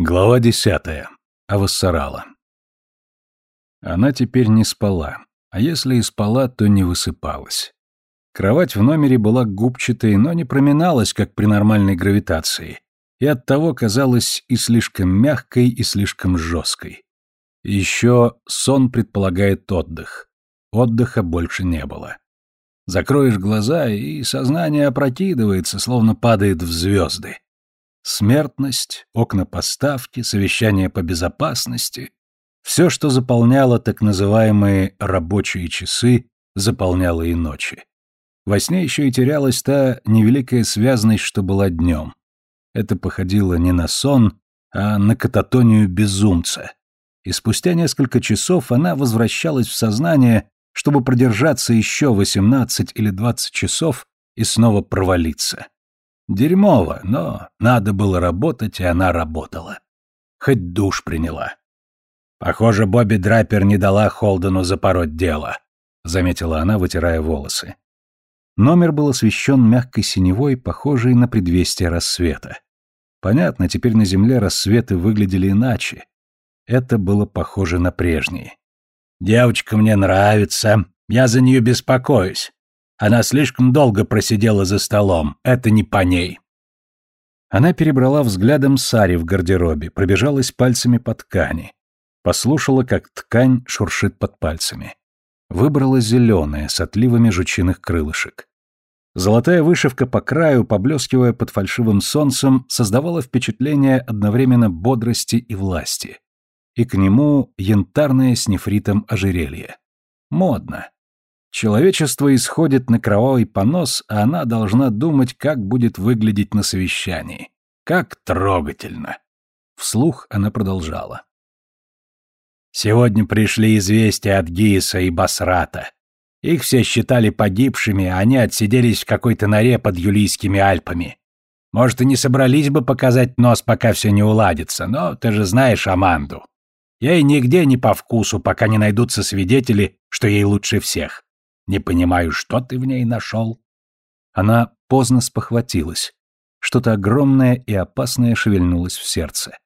Глава десятая. Авассарала. Она теперь не спала, а если и спала, то не высыпалась. Кровать в номере была губчатой, но не проминалась, как при нормальной гравитации, и оттого казалась и слишком мягкой, и слишком жесткой. Еще сон предполагает отдых. Отдыха больше не было. Закроешь глаза, и сознание опрокидывается, словно падает в звезды. Смертность, окна поставки, совещания по безопасности — все, что заполняло так называемые «рабочие часы», заполняло и ночи. Во сне еще и терялась та невеликая связность, что была днем. Это походило не на сон, а на кататонию безумца. И спустя несколько часов она возвращалась в сознание, чтобы продержаться еще 18 или 20 часов и снова провалиться. Дерьмово, но надо было работать, и она работала. Хоть душ приняла. Похоже, Бобби Драпер не дала Холдену запороть дело, заметила она, вытирая волосы. Номер был освещен мягкой синевой, похожей на предвестие рассвета. Понятно, теперь на земле рассветы выглядели иначе. Это было похоже на прежние. «Девочка мне нравится, я за нее беспокоюсь. Она слишком долго просидела за столом. Это не по ней. Она перебрала взглядом Сари в гардеробе, пробежалась пальцами по ткани. Послушала, как ткань шуршит под пальцами. Выбрала зеленое, с отливами жучиных крылышек. Золотая вышивка по краю, поблескивая под фальшивым солнцем, создавала впечатление одновременно бодрости и власти. И к нему янтарное с нефритом ожерелье. Модно. Человечество исходит на кровавый понос, а она должна думать, как будет выглядеть на совещании. Как трогательно. Вслух она продолжала. Сегодня пришли известия от Гиеса и Басрата. Их все считали погибшими, а они отсиделись в какой-то норе под Юлийскими Альпами. Может, и не собрались бы показать нос, пока все не уладится, но ты же знаешь Аманду. Ей нигде не по вкусу, пока не найдутся свидетели, что ей лучше всех. Не понимаю, что ты в ней нашел?» Она поздно спохватилась. Что-то огромное и опасное шевельнулось в сердце.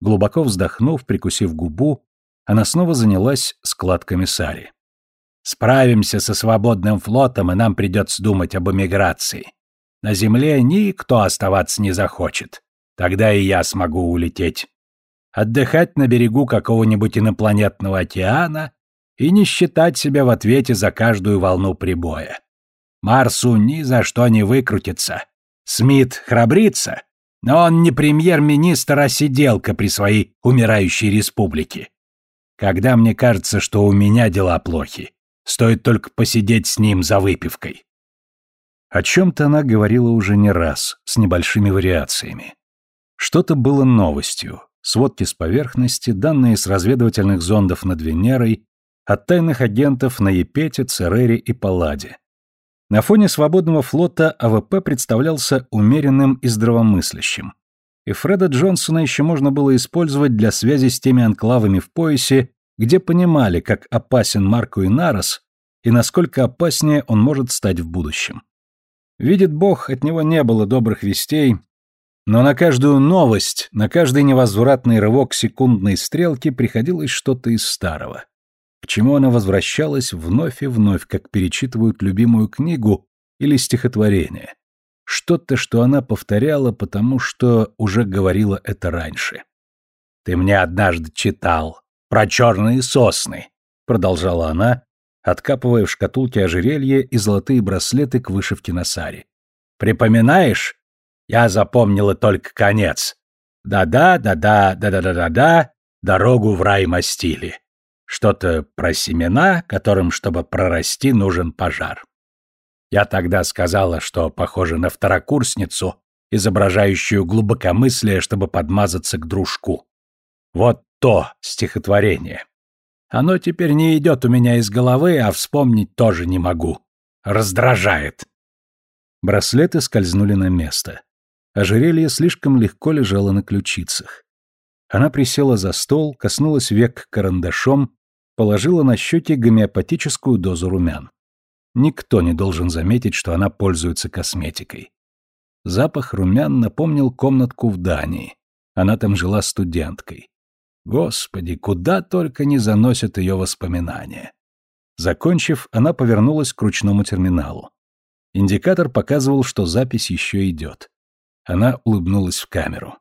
Глубоко вздохнув, прикусив губу, она снова занялась складками сари. «Справимся со свободным флотом, и нам придется думать об эмиграции. На земле никто оставаться не захочет. Тогда и я смогу улететь. Отдыхать на берегу какого-нибудь инопланетного океана и не считать себя в ответе за каждую волну прибоя. Марсу ни за что не выкрутится. Смит храбрится, но он не премьер-министр, а сиделка при своей умирающей республике. Когда мне кажется, что у меня дела плохи, стоит только посидеть с ним за выпивкой. О чем-то она говорила уже не раз, с небольшими вариациями. Что-то было новостью. Сводки с поверхности, данные с разведывательных зондов над Венерой, от тайных агентов на Япете, Церере и Палладе. На фоне свободного флота АВП представлялся умеренным и здравомыслящим. И Фреда Джонсона еще можно было использовать для связи с теми анклавами в поясе, где понимали, как опасен Марко Инарос и насколько опаснее он может стать в будущем. Видит Бог, от него не было добрых вестей, но на каждую новость, на каждый невозвратный рывок секундной стрелки приходилось что-то из старого к чему она возвращалась вновь и вновь, как перечитывают любимую книгу или стихотворение. Что-то, что она повторяла, потому что уже говорила это раньше. «Ты мне однажды читал про черные сосны», — продолжала она, откапывая в шкатулке ожерелье и золотые браслеты к вышивке на саре. «Припоминаешь? Я запомнила только конец. Да-да, да-да, да-да-да-да-да, дорогу в рай мастили. Что-то про семена, которым, чтобы прорасти, нужен пожар. Я тогда сказала, что похоже на второкурсницу, изображающую глубокомыслие, чтобы подмазаться к дружку. Вот то стихотворение. Оно теперь не идет у меня из головы, а вспомнить тоже не могу. Раздражает. Браслеты скользнули на место. Ожерелье слишком легко лежало на ключицах. Она присела за стол, коснулась век карандашом, положила на щеки гомеопатическую дозу румян. Никто не должен заметить, что она пользуется косметикой. Запах румян напомнил комнатку в Дании. Она там жила студенткой. Господи, куда только не заносят ее воспоминания. Закончив, она повернулась к ручному терминалу. Индикатор показывал, что запись еще идет. Она улыбнулась в камеру.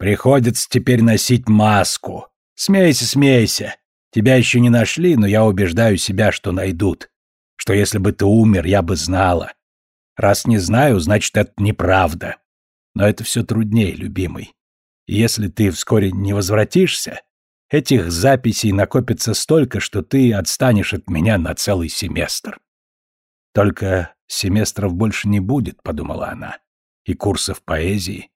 «Приходится теперь носить маску. Смейся, смейся. Тебя еще не нашли, но я убеждаю себя, что найдут. Что если бы ты умер, я бы знала. Раз не знаю, значит, это неправда. Но это все труднее, любимый. Если ты вскоре не возвратишься, этих записей накопится столько, что ты отстанешь от меня на целый семестр. Только семестров больше не будет, подумала она, и курсов поэзии.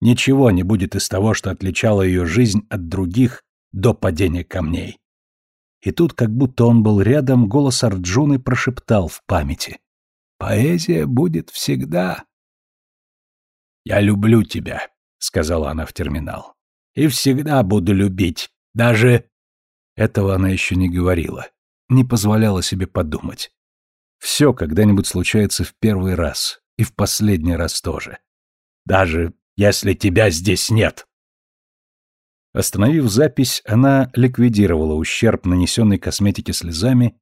Ничего не будет из того, что отличало ее жизнь от других до падения камней. И тут, как будто он был рядом, голос Арджуны прошептал в памяти. «Поэзия будет всегда». «Я люблю тебя», — сказала она в терминал. «И всегда буду любить. Даже...» Этого она еще не говорила. Не позволяла себе подумать. Все когда-нибудь случается в первый раз. И в последний раз тоже. Даже если тебя здесь нет. Остановив запись, она ликвидировала ущерб, нанесенный косметике слезами,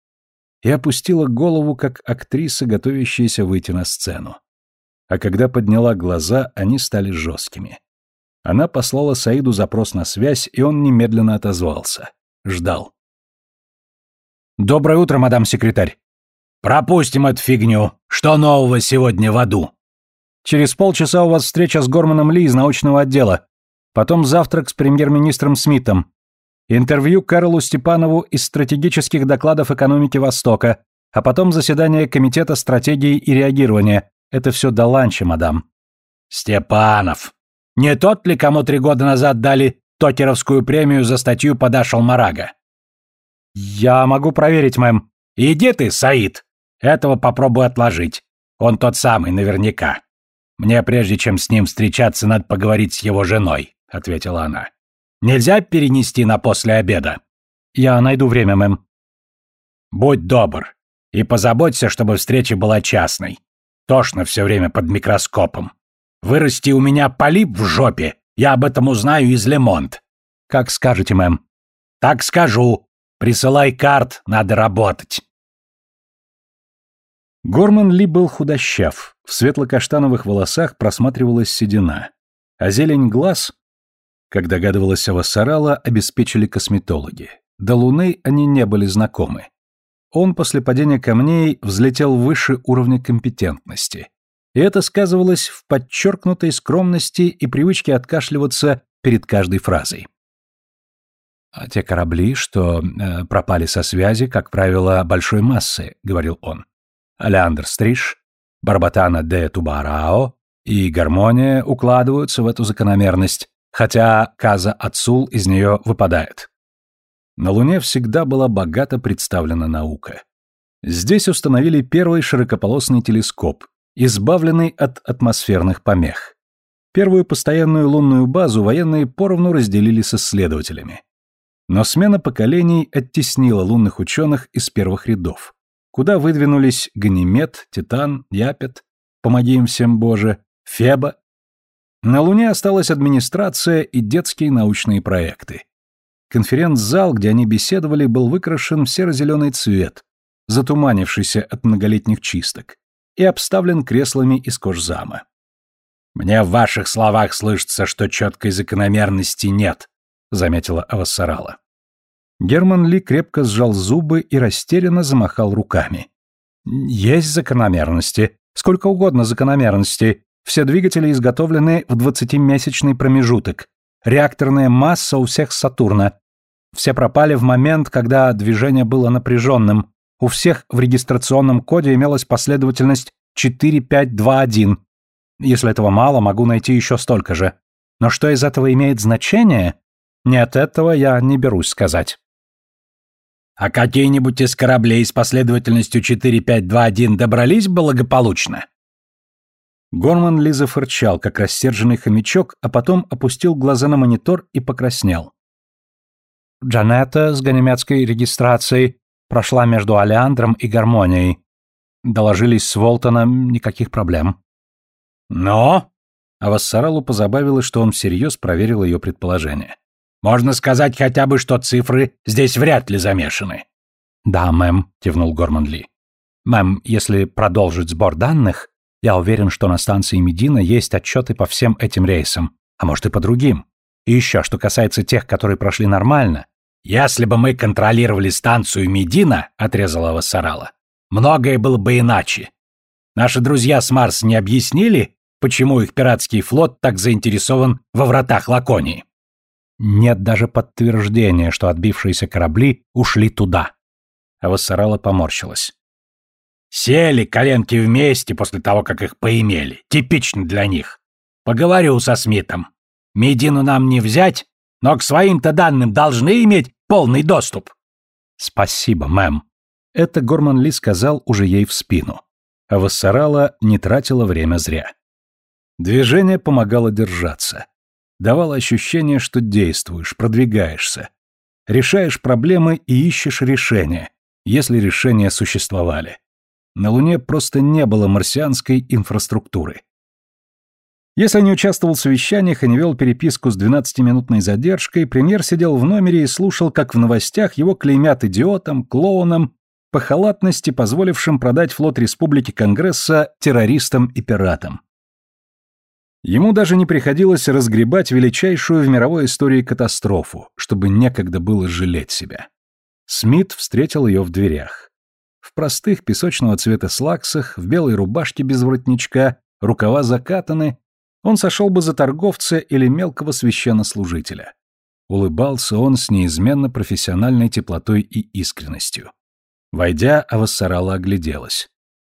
и опустила голову, как актриса, готовящаяся выйти на сцену. А когда подняла глаза, они стали жесткими. Она послала Саиду запрос на связь, и он немедленно отозвался. Ждал. «Доброе утро, мадам секретарь!» «Пропустим эту фигню! Что нового сегодня в аду?» «Через полчаса у вас встреча с Горманом Ли из научного отдела. Потом завтрак с премьер-министром Смитом. Интервью Карлу Степанову из стратегических докладов экономики Востока, а потом заседание Комитета стратегии и реагирования. Это все до ланча, мадам. Степанов. Не тот ли, кому три года назад дали Токеровскую премию за статью «Подашел Марага»? Я могу проверить, мэм. Иди ты, Саид. Этого попробуй отложить. Он тот самый, наверняка. Мне прежде чем с ним встречаться, надо поговорить с его женой. — ответила она. «Нельзя перенести на после обеда?» «Я найду время, мэм». «Будь добр и позаботься, чтобы встреча была частной. Тошно все время под микроскопом. Вырасти у меня полип в жопе, я об этом узнаю из Лемонт». «Как скажете, мэм». «Так скажу. Присылай карт, надо работать». Горман Ли был худощав, в светло-каштановых волосах просматривалась седина, а зелень глаз как догадывалась Авасарала, обеспечили косметологи. До Луны они не были знакомы. Он после падения камней взлетел выше уровня компетентности. И это сказывалось в подчеркнутой скромности и привычке откашливаться перед каждой фразой. «А те корабли, что э, пропали со связи, как правило, большой массы», — говорил он. «Алеандр Стриж, Барбатана де Тубарао и Гармония укладываются в эту закономерность, хотя Каза Ацул из нее выпадает. На Луне всегда была богато представлена наука. Здесь установили первый широкополосный телескоп, избавленный от атмосферных помех. Первую постоянную лунную базу военные поровну разделили с исследователями. Но смена поколений оттеснила лунных ученых из первых рядов, куда выдвинулись Ганимед, Титан, Япет, помоги им всем Боже, Феба на Луне осталась администрация и детские научные проекты. Конференц-зал, где они беседовали, был выкрашен в серо-зеленый цвет, затуманившийся от многолетних чисток, и обставлен креслами из кожзама. «Мне в ваших словах слышится, что четкой закономерности нет», — заметила Авассарала. Герман Ли крепко сжал зубы и растерянно замахал руками. «Есть закономерности. Сколько угодно закономерностей. Все двигатели изготовлены в 20-месячный промежуток. Реакторная масса у всех Сатурна. Все пропали в момент, когда движение было напряженным. У всех в регистрационном коде имелась последовательность 4521. Если этого мало, могу найти еще столько же. Но что из этого имеет значение? Нет, этого я не берусь сказать. А какие-нибудь из кораблей с последовательностью 4521 добрались благополучно? Горман Ли зафырчал, как рассерженный хомячок, а потом опустил глаза на монитор и покраснел. Джанетта с ганимедской регистрацией прошла между Алеандром и Гармонией. Доложились с Волтона, никаких проблем. «Но?» а Вассаралу позабавило, что он всерьез проверил ее предположение. «Можно сказать хотя бы, что цифры здесь вряд ли замешаны». «Да, мэм», — кивнул Горман Ли. «Мэм, если продолжить сбор данных, я уверен, что на станции Медина есть отчеты по всем этим рейсам, а может и по другим. И еще, что касается тех, которые прошли нормально, «Если бы мы контролировали станцию Медина», — отрезала Вассарала, — «многое было бы иначе. Наши друзья с Марс не объяснили, почему их пиратский флот так заинтересован во вратах Лаконии?» Нет даже подтверждения, что отбившиеся корабли ушли туда. А Вассарала поморщилась. Сели коленки вместе после того, как их поимели. Типично для них. Поговорю со Смитом. Медину нам не взять, но к своим-то данным должны иметь полный доступ. Спасибо, мэм. Это Горман Ли сказал уже ей в спину. А Вассарала не тратила время зря. Движение помогало держаться. Давало ощущение, что действуешь, продвигаешься. Решаешь проблемы и ищешь решения, если решения существовали. На Луне просто не было марсианской инфраструктуры. Если не участвовал в совещаниях и не вел переписку с 12-минутной задержкой, премьер сидел в номере и слушал, как в новостях его клеймят идиотом, клоуном, по халатности, позволившим продать флот Республики Конгресса террористам и пиратам. Ему даже не приходилось разгребать величайшую в мировой истории катастрофу, чтобы некогда было жалеть себя. Смит встретил ее в дверях. В простых песочного цвета слаксах, в белой рубашке без воротничка, рукава закатаны, он сошел бы за торговца или мелкого священнослужителя. Улыбался он с неизменно профессиональной теплотой и искренностью. Войдя, Авассарала огляделась.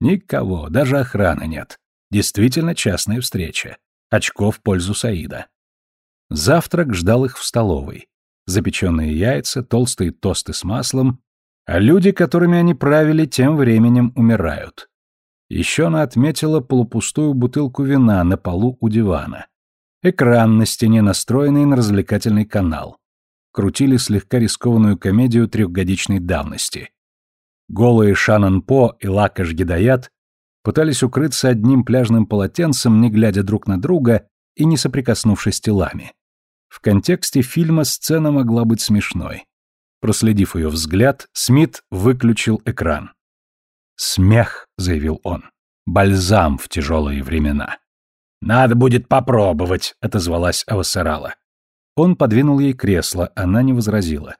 Никого, даже охраны нет. Действительно частная встреча. Очко в пользу Саида. Завтрак ждал их в столовой. Запеченные яйца, толстые тосты с маслом, а люди, которыми они правили, тем временем умирают. Еще она отметила полупустую бутылку вина на полу у дивана. Экран на стене, настроенный на развлекательный канал. Крутили слегка рискованную комедию трехгодичной давности. Голые Шанан По и Лакаш Гидаят пытались укрыться одним пляжным полотенцем, не глядя друг на друга и не соприкоснувшись телами. В контексте фильма сцена могла быть смешной. Проследив ее взгляд, Смит выключил экран. «Смех», — заявил он, — «бальзам в тяжелые времена». «Надо будет попробовать», — отозвалась Авасарала. Он подвинул ей кресло, она не возразила.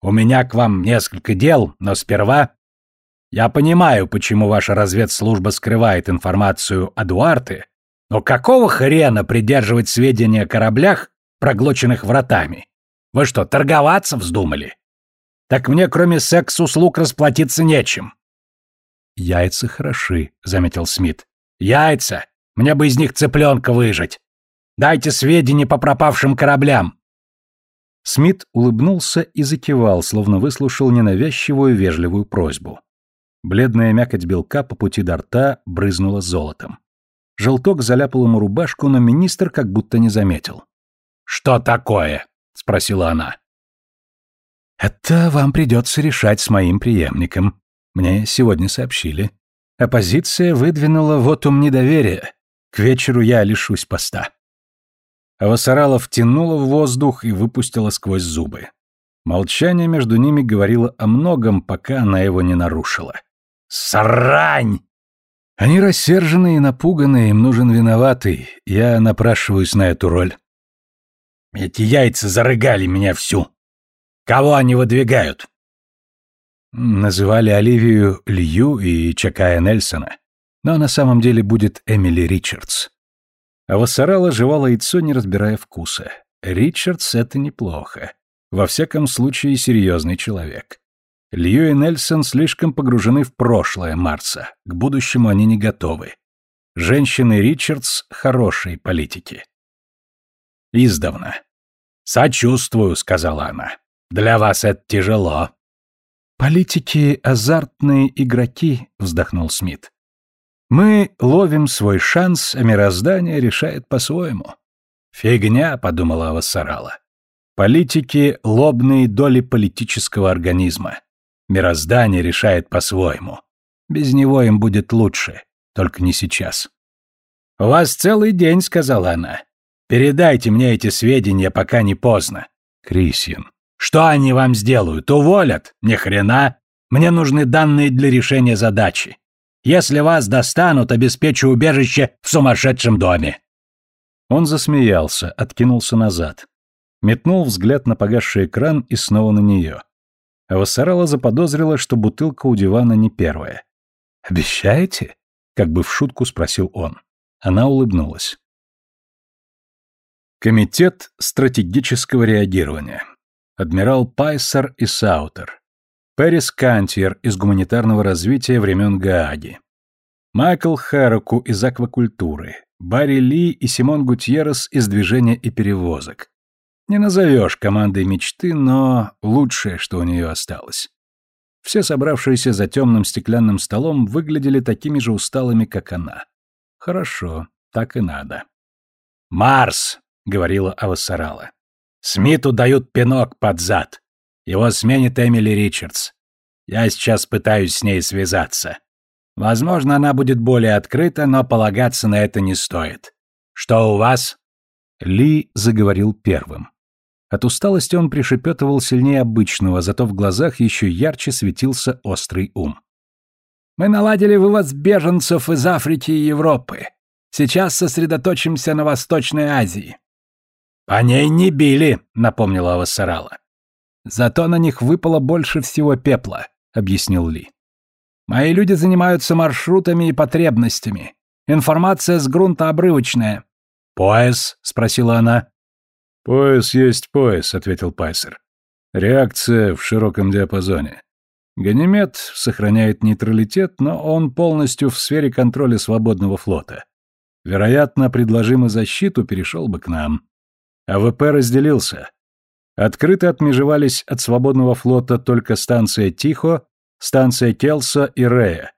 «У меня к вам несколько дел, но сперва...» «Я понимаю, почему ваша разведслужба скрывает информацию о Дуарте, но какого хрена придерживать сведения о кораблях, проглоченных вратами? Вы что, торговаться вздумали? Так мне кроме секс-услуг расплатиться нечем. «Яйца хороши», — заметил Смит. «Яйца? Мне бы из них цыпленка выжать. Дайте сведения по пропавшим кораблям». Смит улыбнулся и закивал, словно выслушал ненавязчивую вежливую просьбу. Бледная мякоть белка по пути до рта брызнула золотом. Желток заляпал ему рубашку, но министр как будто не заметил. «Что такое?» — спросила она. «Это вам придется решать с моим преемником», мне сегодня сообщили. Оппозиция выдвинула вотум недоверия. К вечеру я лишусь поста. Авасарала втянула в воздух и выпустила сквозь зубы. Молчание между ними говорило о многом, пока она его не нарушила. «Срань!» Они рассержены и напуганы, им нужен виноватый. Я напрашиваюсь на эту роль. Эти яйца зарыгали меня всю. Кого они выдвигают? Называли Оливию Лью и Чакая Нельсона, но на самом деле будет Эмили Ричардс. А Вассарала жевала яйцо, не разбирая вкуса. Ричардс — это неплохо. Во всяком случае, серьезный человек. Лью и Нельсон слишком погружены в прошлое Марса, к будущему они не готовы. Женщины Ричардс — хорошие политики. Издавна. «Сочувствую», — сказала она. «Для вас это тяжело». «Политики — азартные игроки», — вздохнул Смит. «Мы ловим свой шанс, а мироздание решает по-своему». «Фигня», — подумала Вассарала. «Политики — лобные доли политического организма. Мироздание решает по-своему. Без него им будет лучше, только не сейчас». «У вас целый день», — сказала она. «Передайте мне эти сведения, пока не поздно». Крисин. «Что они вам сделают? Уволят? Ни хрена. Мне нужны данные для решения задачи. Если вас достанут, обеспечу убежище в сумасшедшем доме». Он засмеялся, откинулся назад. Метнул взгляд на погасший экран и снова на нее. А Вассарала заподозрила, что бутылка у дивана не первая. «Обещаете?» — как бы в шутку спросил он. Она улыбнулась. Комитет стратегического реагирования. Адмирал Пайсер и Саутер. Пэрис Кантьер из гуманитарного развития времен Гааги. Майкл Хараку из аквакультуры. Барри Ли и Симон Гутьеррес из движения и перевозок. Не назовешь командой мечты, но лучшее, что у нее осталось. Все собравшиеся за темным стеклянным столом выглядели такими же усталыми, как она. Хорошо, так и надо. «Марс!» — говорила Авасарала. «Смиту дают пинок под зад. Его сменит Эмили Ричардс. Я сейчас пытаюсь с ней связаться. Возможно, она будет более открыта, но полагаться на это не стоит. Что у вас?» Ли заговорил первым. От усталости он пришепетывал сильнее обычного, зато в глазах еще ярче светился острый ум. «Мы наладили вывоз беженцев из Африки и Европы. Сейчас сосредоточимся на Восточной Азии». «По ней не били», — напомнила Авасарала. Зато на них выпало больше всего пепла, объяснил Ли. Мои люди занимаются маршрутами и потребностями. Информация с грунта обрывочная. Пояс? спросила она. Пояс есть пояс, ответил Пайсер. Реакция в широком диапазоне. Ганимед сохраняет нейтралитет, но он полностью в сфере контроля свободного флота. Вероятно, предложим и защиту, перешел бы к нам. АВП разделился. Открыто отмежевались от свободного флота только станция Тихо, станция Келсо и Рея.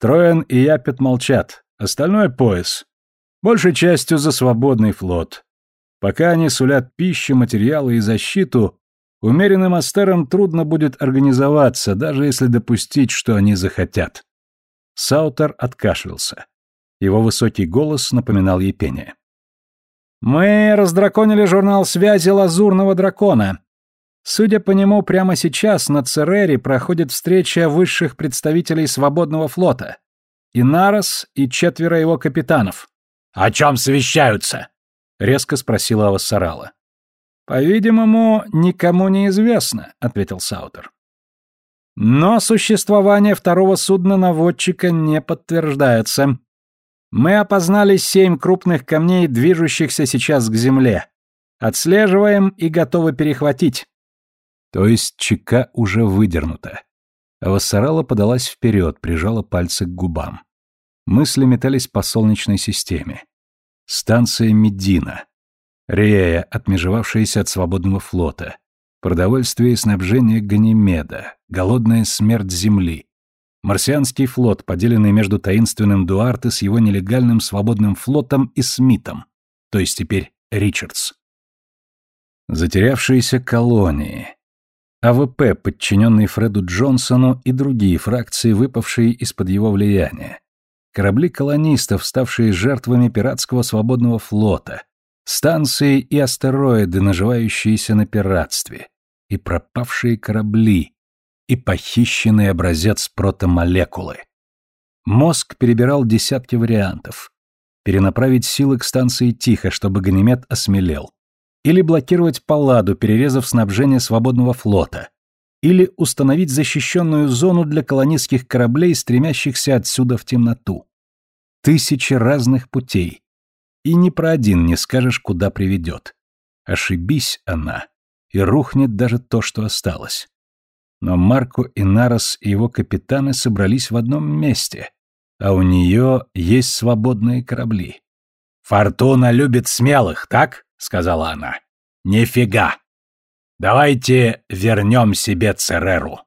Троен и Япет молчат, остальной пояс. Большей частью за свободный флот. Пока они сулят пищу, материалы и защиту, умеренным астерам трудно будет организоваться, даже если допустить, что они захотят. Саутер откашлялся. Его высокий голос напоминал ей пение. Мы раздраконили журнал связи Лазурного дракона. Судя по нему, прямо сейчас на Церере проходит встреча высших представителей свободного флота. И Нарос, и четверо его капитанов. «О чем совещаются?» — резко спросила Авассарала. «По-видимому, никому не известно», — ответил Саутер. «Но существование второго судна-наводчика не подтверждается. Мы опознали семь крупных камней, движущихся сейчас к земле. Отслеживаем и готовы перехватить. То есть чека уже выдернута. А Вассарала подалась вперед, прижала пальцы к губам. Мысли метались по солнечной системе. Станция Медина. Рея, отмежевавшаяся от свободного флота. Продовольствие и снабжение Ганимеда. Голодная смерть Земли. Марсианский флот, поделенный между таинственным Дуарте с его нелегальным свободным флотом и Смитом, то есть теперь Ричардс. Затерявшиеся колонии. АВП, подчиненный Фреду Джонсону и другие фракции, выпавшие из-под его влияния. Корабли колонистов, ставшие жертвами пиратского свободного флота. Станции и астероиды, наживающиеся на пиратстве. И пропавшие корабли, и похищенный образец протомолекулы. Мозг перебирал десятки вариантов. Перенаправить силы к станции тихо, чтобы Ганимед осмелел. Или блокировать Палладу, перерезав снабжение свободного флота. Или установить защищенную зону для колонистских кораблей, стремящихся отсюда в темноту. Тысячи разных путей. И ни про один не скажешь, куда приведет. Ошибись она, и рухнет даже то, что осталось. Но Марко Инарос и его капитаны собрались в одном месте, а у нее есть свободные корабли. «Фортуна любит смелых, так?» — сказала она. «Нифига! Давайте вернем себе Цереру».